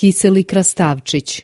Kiseli krastavčić